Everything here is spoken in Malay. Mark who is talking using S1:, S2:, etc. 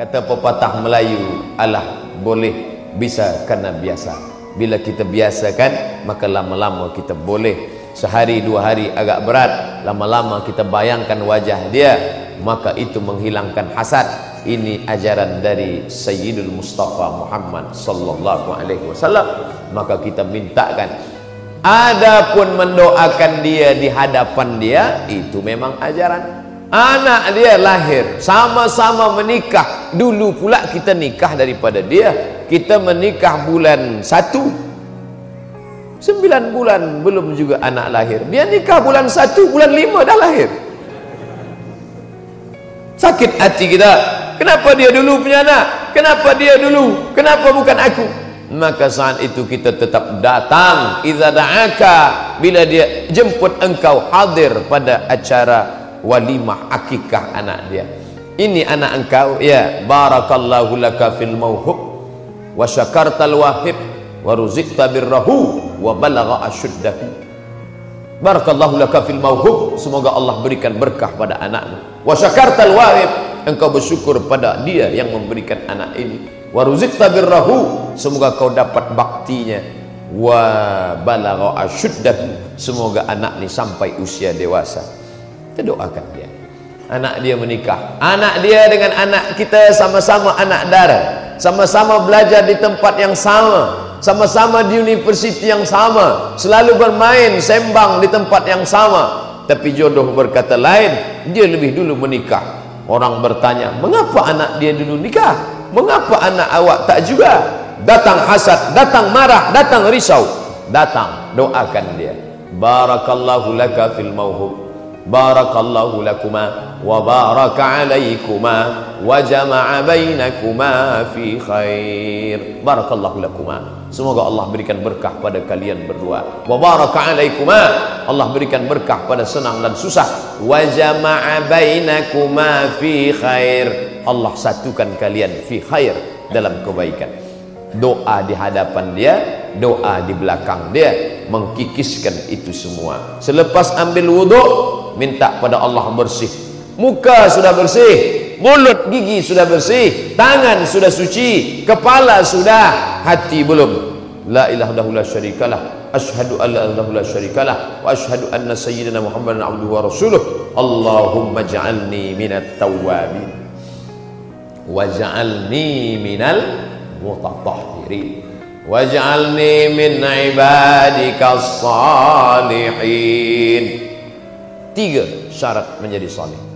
S1: Kata pepatah Melayu, alah boleh bisa kerana biasa. Bila kita biasakan, maka lama-lama kita boleh. Sehari dua hari agak berat, lama-lama kita bayangkan wajah dia, maka itu menghilangkan hasad. Ini ajaran dari Sayyidul Mustafa Muhammad sallallahu alaihi wasallam. Maka kita mintakan Adapun mendoakan dia di hadapan dia itu memang ajaran. Anak dia lahir sama-sama menikah. Dulu pula kita nikah daripada dia. Kita menikah bulan satu. Sembilan bulan belum juga anak lahir. Dia nikah bulan satu, bulan lima dah lahir. Sakit hati kita. Kenapa dia dulu punya anak? Kenapa dia dulu? Kenapa bukan aku? maka saat itu kita tetap datang idza da'aka bila dia jemput engkau hadir pada acara walimah akikah anak dia. Ini anak engkau ya barakallahu laka fil mauhub wa syakartal wahib wa ruzikta birrahu wa balagha ashuddahu barakallahu laka fil mauhub semoga Allah berikan berkah pada anakmu. Wa syakartal wahib engkau bersyukur pada dia yang memberikan anak ini. Waruzikta birrahu semoga kau dapat baktinya. Wa balagha ashuddah semoga anak ni sampai usia dewasa kita doakan dia. Anak dia menikah. Anak dia dengan anak kita sama-sama anak darah sama-sama belajar di tempat yang sama. Sama-sama di universiti yang sama. Selalu bermain sembang di tempat yang sama. Tapi jodoh berkata lain dia lebih dulu menikah. Orang bertanya mengapa anak dia dulu nikah? Mengapa anak awak tak juga? Datang hasad datang marah datang risau. Datang doakan dia. Barakallahu laka fil mauhub barakallahu lakuma wa baraka alaikuma wa jama'a bainakuma fi khair barakallahu lakuma Semoga Allah berikan berkah pada kalian berdua. Wa baraka alaikuma. Allah berikan berkah pada senang dan susah. Wa jama'a bainakuma fi khair. Allah satukan kalian fi khair dalam kebaikan. Doa di hadapan dia, doa di belakang dia mengkikiskan itu semua. Selepas ambil wuduk, minta pada Allah bersih. Muka sudah bersih, mulut gigi sudah bersih, tangan sudah suci, kepala sudah, hati belum. La ilaha illallah la syarikalah. Ashhadu an la ilaha la syarikalah wa ashhadu anna sayyidina Muhammadan abduhu wa rasuluh. Allahumma ja'alni minat tawwabin waj'alni minal mutatahhirin waj'alni min ibadika salihin tiga syarat menjadi salih